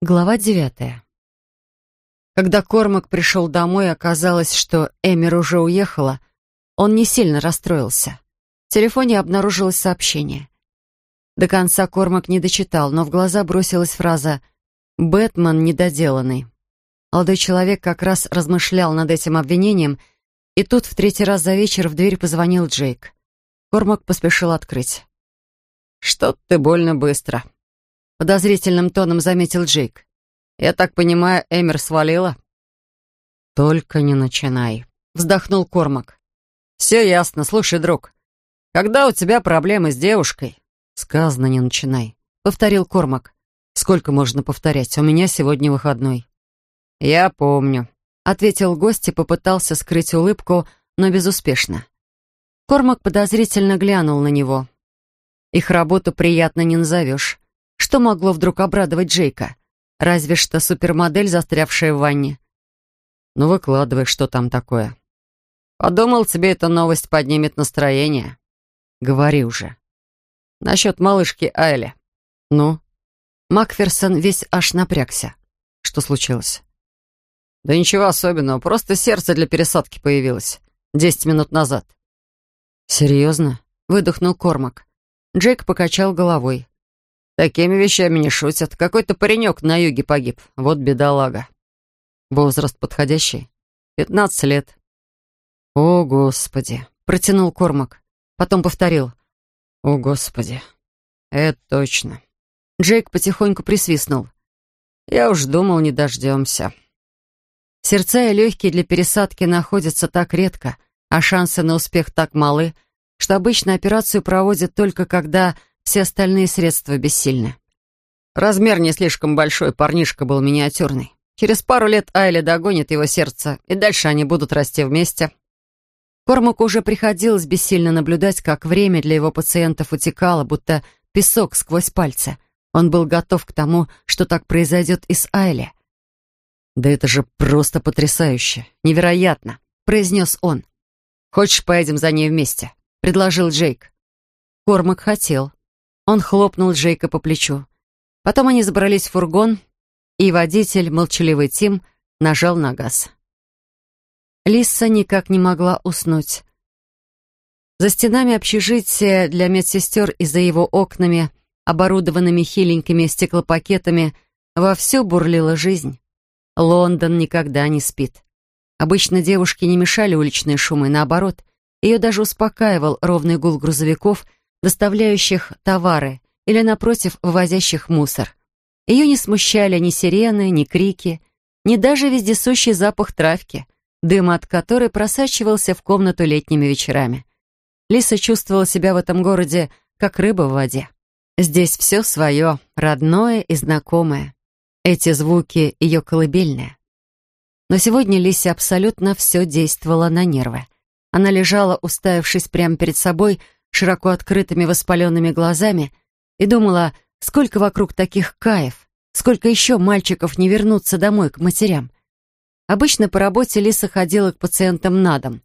Глава девятая. Когда Кормак пришел домой, оказалось, что Эмир уже уехала, он не сильно расстроился. В телефоне обнаружилось сообщение. До конца Кормак не дочитал, но в глаза бросилась фраза «Бэтмен недоделанный». Молодой человек как раз размышлял над этим обвинением, и тут в третий раз за вечер в дверь позвонил Джейк. Кормак поспешил открыть. «Что ты больно быстро», подозрительным тоном заметил Джейк. «Я так понимаю, Эмер свалила?» «Только не начинай», — вздохнул Кормак. «Все ясно. Слушай, друг, когда у тебя проблемы с девушкой?» «Сказано, не начинай», — повторил Кормак. «Сколько можно повторять? У меня сегодня выходной». «Я помню», — ответил гость и попытался скрыть улыбку, но безуспешно. Кормак подозрительно глянул на него. «Их работу приятно не назовешь. Что могло вдруг обрадовать Джейка? Разве что супермодель, застрявшая в ванне. Ну, выкладывай, что там такое. Подумал, тебе эта новость поднимет настроение. Говори уже. Насчет малышки Айли. Ну? Макферсон весь аж напрягся. Что случилось? Да ничего особенного, просто сердце для пересадки появилось. Десять минут назад. Серьезно? Выдохнул Кормак. Джейк покачал головой. Такими вещами не шутят. Какой-то паренек на юге погиб. Вот бедолага. Возраст подходящий? Пятнадцать лет. О, Господи! Протянул Кормак. Потом повторил. О, Господи! Это точно. Джейк потихоньку присвистнул. Я уж думал, не дождемся. Сердца и легкие для пересадки находятся так редко, а шансы на успех так малы, что обычно операцию проводят только когда все остальные средства бессильны. Размер не слишком большой, парнишка был миниатюрный. Через пару лет Айли догонит его сердце, и дальше они будут расти вместе. Кормаку уже приходилось бессильно наблюдать, как время для его пациентов утекало, будто песок сквозь пальцы. Он был готов к тому, что так произойдет и с Айли. «Да это же просто потрясающе! Невероятно!» — произнес он. «Хочешь, поедем за ней вместе?» — предложил Джейк. Кормак хотел. Он хлопнул Джейка по плечу. Потом они забрались в фургон, и водитель, молчаливый Тим, нажал на газ. Лиса никак не могла уснуть. За стенами общежития для медсестер и за его окнами, оборудованными хиленькими стеклопакетами, вовсю бурлила жизнь. Лондон никогда не спит. Обычно девушке не мешали уличные шумы, наоборот, ее даже успокаивал ровный гул грузовиков — доставляющих товары или, напротив, вывозящих мусор. Ее не смущали ни сирены, ни крики, ни даже вездесущий запах травки, дым от которой просачивался в комнату летними вечерами. Лиса чувствовала себя в этом городе, как рыба в воде. Здесь все свое, родное и знакомое. Эти звуки — ее колыбельные. Но сегодня Лисе абсолютно все действовало на нервы. Она лежала, уставившись прямо перед собой, широко открытыми воспаленными глазами и думала, сколько вокруг таких каев, сколько еще мальчиков не вернутся домой к матерям. Обычно по работе Лиса ходила к пациентам на дом.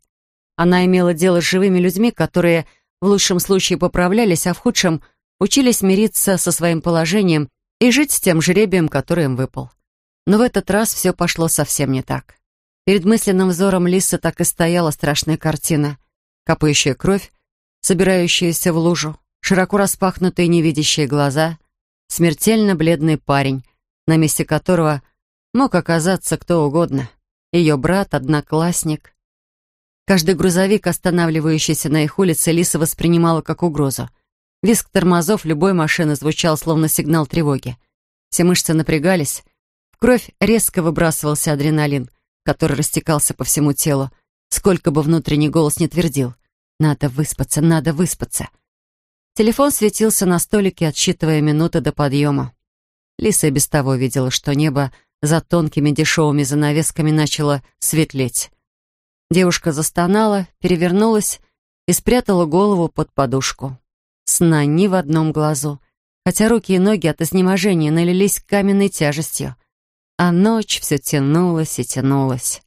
Она имела дело с живыми людьми, которые в лучшем случае поправлялись, а в худшем учились мириться со своим положением и жить с тем жребием, который им выпал. Но в этот раз все пошло совсем не так. Перед мысленным взором Лисы так и стояла страшная картина. Капающая кровь, собирающиеся в лужу, широко распахнутые невидящие глаза, смертельно бледный парень, на месте которого мог оказаться кто угодно. Ее брат, одноклассник. Каждый грузовик, останавливающийся на их улице, Лиса воспринимала как угрозу. Виск тормозов любой машины звучал словно сигнал тревоги. Все мышцы напрягались, в кровь резко выбрасывался адреналин, который растекался по всему телу, сколько бы внутренний голос не твердил. Надо выспаться, надо выспаться. Телефон светился на столике, отсчитывая минуты до подъема. Лиса и без того видела, что небо за тонкими дешевыми занавесками начало светлеть. Девушка застонала, перевернулась и спрятала голову под подушку. Сна ни в одном глазу, хотя руки и ноги от изнеможения налились каменной тяжестью. А ночь все тянулась и тянулась.